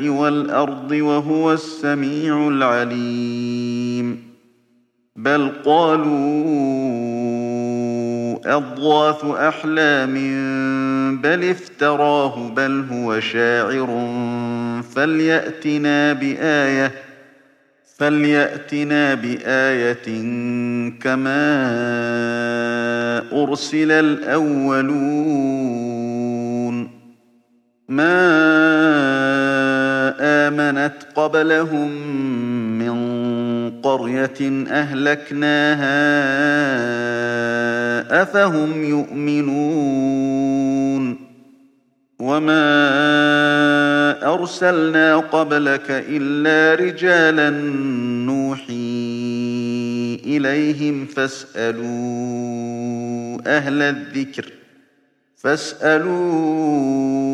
والأرض وهو السميع العليم. بل قالوا أضواث أحلام بل افتراه بل هو شاعر. فليأتنا بآية فليأتنا بآية كما أرسل الأولون. ما آمنت قبلهم من قرية أهلكناها أفهم يؤمنون وما أرسلنا قبلك إلا رجالا نوحي إليهم فاسألوا أهل الذكر فاسألوا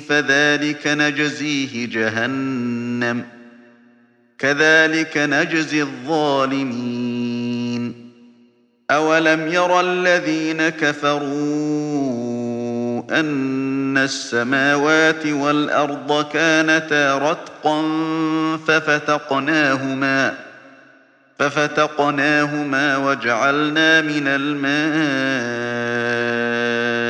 فذلك نجزيه جهنم. كذلك نجزي الظالمين. أولم ير الذين كفروا أن السماوات والأرض كانتا رتقا ففتقناهما ففتقناهما وجعلنا من الماء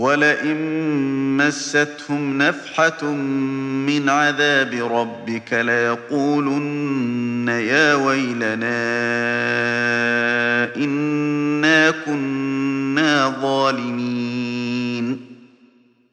ولئن مستهم نفحة من عذاب ربك ليقولن يا ويلنا إنا كنا ظالمين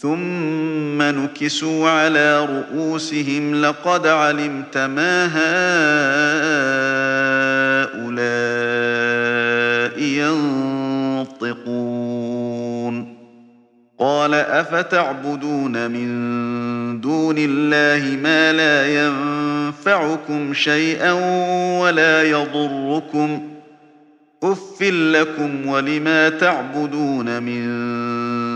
ثم نكسوا على رؤوسهم لقد علمت ما هؤلاء ينطقون. قال أفتعبدون من دون الله ما لا ينفعكم شيئا ولا يضركم. أف لكم ولما تعبدون من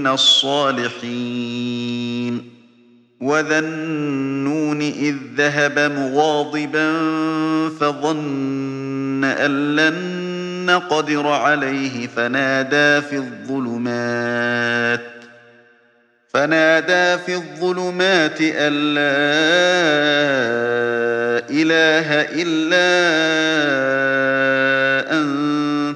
من الصالحين وذا النون إذ ذهب مغاضبا فظن أن لن نقدر عليه فنادى في الظلمات فنادى في الظلمات أن لا إله إلا أنت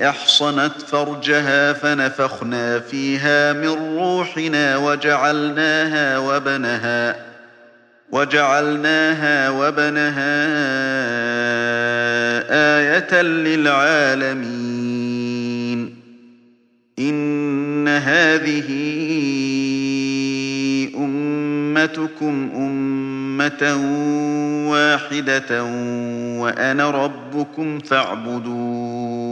أحصنت فرجها فنفخنا فيها من روحنا وجعلناها وبنها وجعلناها وبنها آية للعالمين. إن هذه أمتكم أمة واحدة وأنا ربكم فاعبدون.